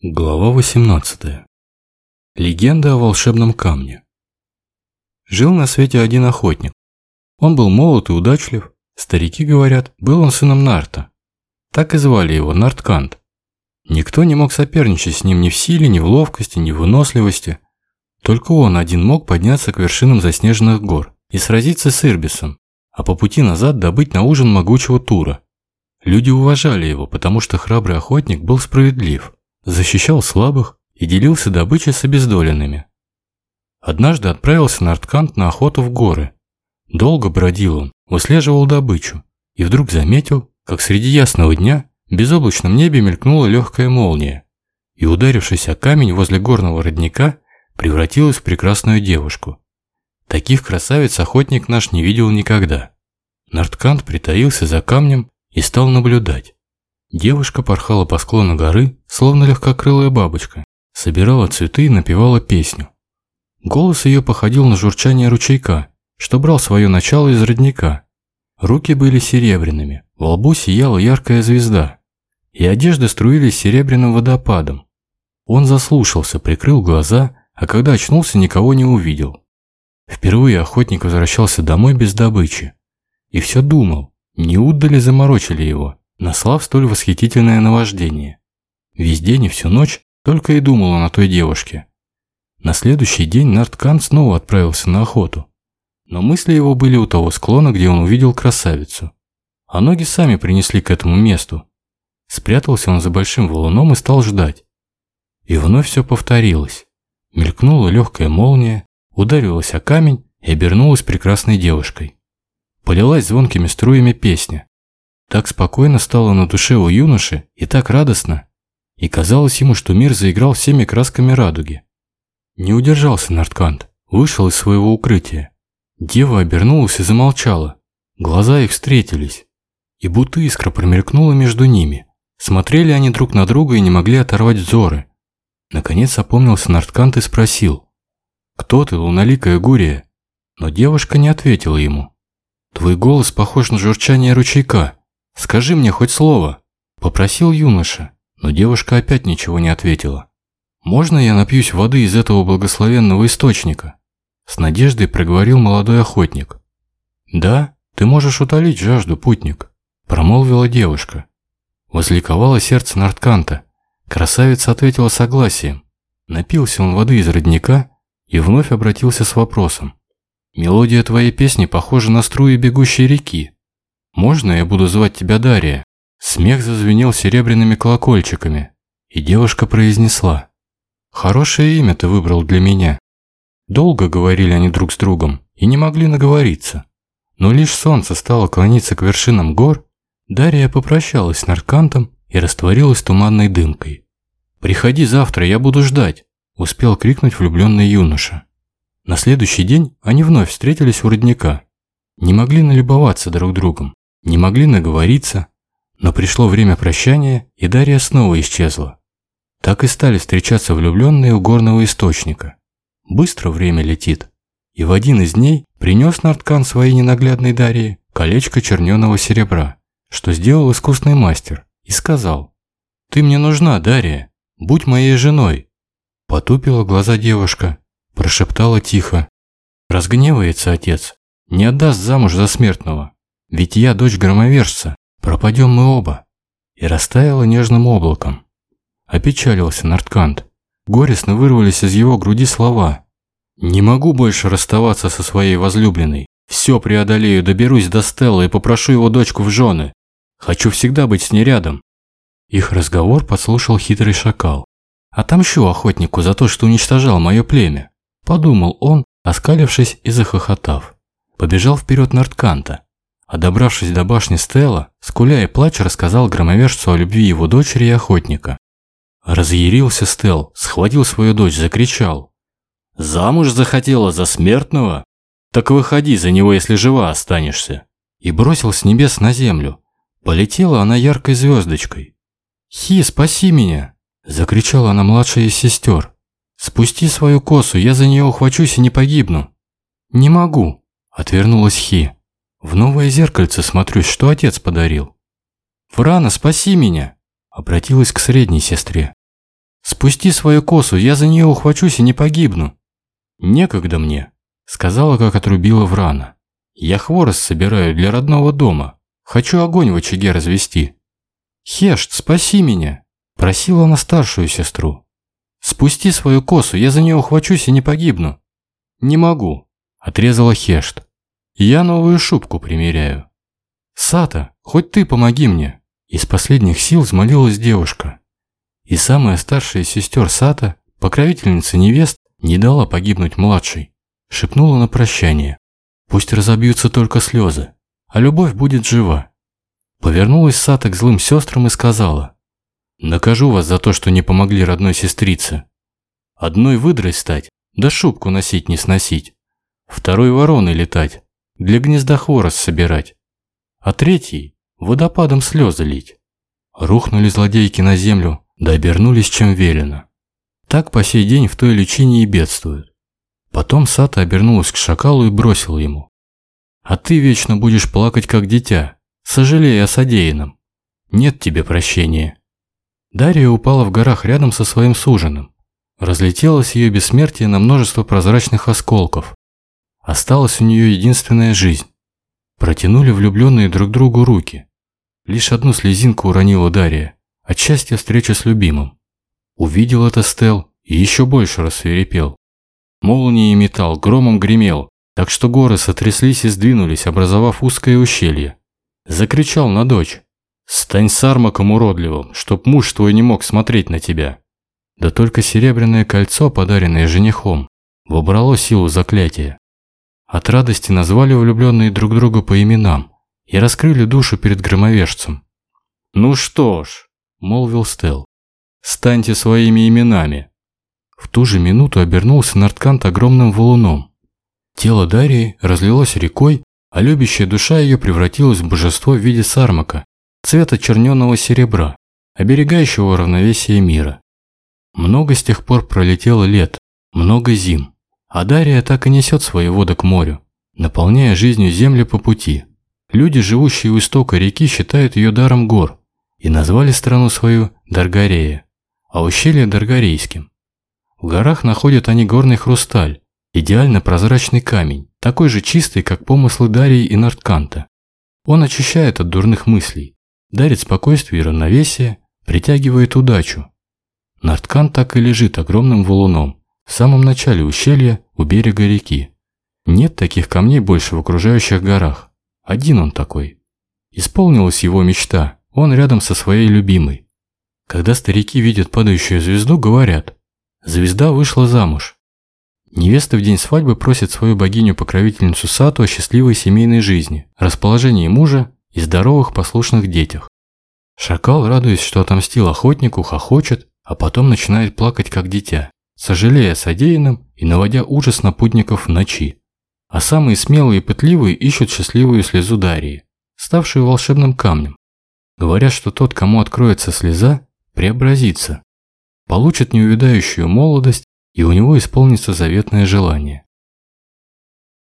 Глава 18. Легенда о волшебном камне. Жил на свете один охотник. Он был молод и удачлив. Старики говорят, был он сыном Нарта. Так и звали его Нарткант. Никто не мог соперничать с ним ни в силе, ни в ловкости, ни в выносливости. Только он один мог подняться к вершинам заснеженных гор и сразиться с Ирбисом, а по пути назад добыть на ужин могучего тура. Люди уважали его, потому что храбрый охотник был справедлив – защищал слабых и делился добычей с обездоленными. Однажды отправился Нарткант на охоту в горы. Долго бродил он, выслеживал добычу, и вдруг заметил, как среди ясного дня в безоблачном небе мелькнула легкая молния, и, ударившись о камень возле горного родника, превратилась в прекрасную девушку. Таких красавиц охотник наш не видел никогда. Нарткант притаился за камнем и стал наблюдать. Девушка порхала по склону горы, словно легкокрылая бабочка, собирала цветы и напевала песню. Голос ее походил на журчание ручейка, что брал свое начало из родника. Руки были серебряными, во лбу сияла яркая звезда, и одежды струились серебряным водопадом. Он заслушался, прикрыл глаза, а когда очнулся, никого не увидел. Впервые охотник возвращался домой без добычи. И все думал, не удали заморочили его наслав столь восхитительное наваждение. Весь день и всю ночь только и думал он о той девушке. На следующий день Нарткан снова отправился на охоту. Но мысли его были у того склона, где он увидел красавицу. А ноги сами принесли к этому месту. Спрятался он за большим валуном и стал ждать. И вновь все повторилось. Мелькнула легкая молния, ударилась о камень и обернулась прекрасной девушкой. Полилась звонкими струями песня. Так спокойно стало на душе у юноши и так радостно. И казалось ему, что мир заиграл всеми красками радуги. Не удержался Нарткант, вышел из своего укрытия. Дева обернулась и замолчала. Глаза их встретились. И будто искра промелькнула между ними. Смотрели они друг на друга и не могли оторвать взоры. Наконец опомнился Нарткант и спросил. «Кто ты, луналикая Гурия?» Но девушка не ответила ему. «Твой голос похож на журчание ручейка», «Скажи мне хоть слово», – попросил юноша, но девушка опять ничего не ответила. «Можно я напьюсь воды из этого благословенного источника?» С надеждой проговорил молодой охотник. «Да, ты можешь утолить жажду, путник», – промолвила девушка. Возликовало сердце Нартканта. Красавица ответила согласием. Напился он воды из родника и вновь обратился с вопросом. «Мелодия твоей песни похожа на струи бегущей реки. «Можно я буду звать тебя Дарья?» Смех зазвенел серебряными колокольчиками, и девушка произнесла. «Хорошее имя ты выбрал для меня». Долго говорили они друг с другом и не могли наговориться. Но лишь солнце стало клониться к вершинам гор, Дарья попрощалась с Наркантом и растворилась туманной дымкой. «Приходи завтра, я буду ждать», – успел крикнуть влюбленный юноша. На следующий день они вновь встретились у родника. Не могли налюбоваться друг другом не могли наговориться, но пришло время прощания, и Дарья снова исчезла. Так и стали встречаться влюбленные у горного источника. Быстро время летит, и в один из дней принес Нарткан своей ненаглядной Дарье колечко черненого серебра, что сделал искусный мастер, и сказал, «Ты мне нужна, Дарья, будь моей женой». Потупила глаза девушка, прошептала тихо, «Разгневается отец, не отдаст замуж за смертного». Ведь я дочь громовержца, пропадем мы оба. И растаяла нежным облаком. Опечалился Нарткант. Горестно вырвались из его груди слова. «Не могу больше расставаться со своей возлюбленной. Все преодолею, доберусь до Стелла и попрошу его дочку в жены. Хочу всегда быть с ней рядом». Их разговор подслушал хитрый шакал. «Отомщу охотнику за то, что уничтожал мое племя», – подумал он, оскалившись и захохотав. Побежал вперед Нартканта. А добравшись до башни Стелла, скуля и плач рассказал громовержцу о любви его дочери и охотника. Разъярился Стел, схватил свою дочь, закричал. «Замуж захотела за смертного? Так выходи за него, если жива останешься!» И бросил с небес на землю. Полетела она яркой звездочкой. «Хи, спаси меня!» – закричала она младшая из сестер. «Спусти свою косу, я за нее ухвачусь и не погибну». «Не могу», – отвернулась Хи. В новое зеркальце смотрюсь, что отец подарил. «Врана, спаси меня!» Обратилась к средней сестре. Спусти свою косу, я за нее ухвачусь и не погибну. Некогда мне, сказала, как отрубила Врана. Я хворост собираю для родного дома. Хочу огонь в очаге развести. Хешт, спаси меня, просила она старшую сестру. Спусти свою косу, я за нее ухвачусь и не погибну. Не могу, отрезала Хешт. Я новую шубку примеряю. Сата, хоть ты помоги мне. Из последних сил взмолилась девушка. И самая старшая сестер Сата, покровительница невест, не дала погибнуть младшей. Шепнула на прощание. Пусть разобьются только слезы, а любовь будет жива. Повернулась Сата к злым сестрам и сказала. Накажу вас за то, что не помогли родной сестрице. Одной выдрой стать, да шубку носить не сносить. Второй вороной летать, для гнезда хворост собирать. А третий водопадом слезы лить. Рухнули злодейки на землю, да обернулись чем велено. Так по сей день в той личине и бедствуют. Потом Сата обернулась к шакалу и бросила ему. «А ты вечно будешь плакать, как дитя, сожалея о содеянном. Нет тебе прощения». Дарья упала в горах рядом со своим суженым. Разлетелось ее бессмертие на множество прозрачных осколков. Осталась у нее единственная жизнь. Протянули влюбленные друг другу руки. Лишь одну слезинку уронила Дарья, от счастья встречи с любимым. Увидел это Стел и еще больше рассверепел. Молнией металл громом гремел, так что горы сотряслись и сдвинулись, образовав узкое ущелье. Закричал на дочь. «Стань сармаком уродливым, чтоб муж твой не мог смотреть на тебя». Да только серебряное кольцо, подаренное женихом, вобрало силу заклятия. От радости назвали влюбленные друг друга по именам и раскрыли душу перед громовержцем. «Ну что ж», – молвил Стел, – «станьте своими именами». В ту же минуту обернулся Нарткант огромным валуном. Тело Дарии разлилось рекой, а любящая душа ее превратилась в божество в виде сармака, цвета черненого серебра, оберегающего равновесие мира. Много с тех пор пролетело лет, много зим. А Дария так и несет свои воды к морю, наполняя жизнью земли по пути. Люди, живущие у истока реки, считают ее даром гор и назвали страну свою Даргарея, а ущелье Даргарейским. В горах находят они горный хрусталь, идеально прозрачный камень, такой же чистый, как помыслы Дарии и Нортканта. Он очищает от дурных мыслей, дарит спокойствие и равновесие, притягивает удачу. Норткант так и лежит огромным валуном, в самом начале ущелья у берега реки. Нет таких камней больше в окружающих горах. Один он такой. Исполнилась его мечта, он рядом со своей любимой. Когда старики видят падающую звезду, говорят, звезда вышла замуж. Невеста в день свадьбы просит свою богиню-покровительницу Сату о счастливой семейной жизни, расположении мужа и здоровых послушных детях. Шакал, радуясь, что отомстил охотнику, хохочет, а потом начинает плакать, как дитя сожалея о содеянном и наводя ужас на путников в ночи. А самые смелые и пытливые ищут счастливую слезу Дарии, ставшую волшебным камнем. Говорят, что тот, кому откроется слеза, преобразится, получит неувядающую молодость, и у него исполнится заветное желание.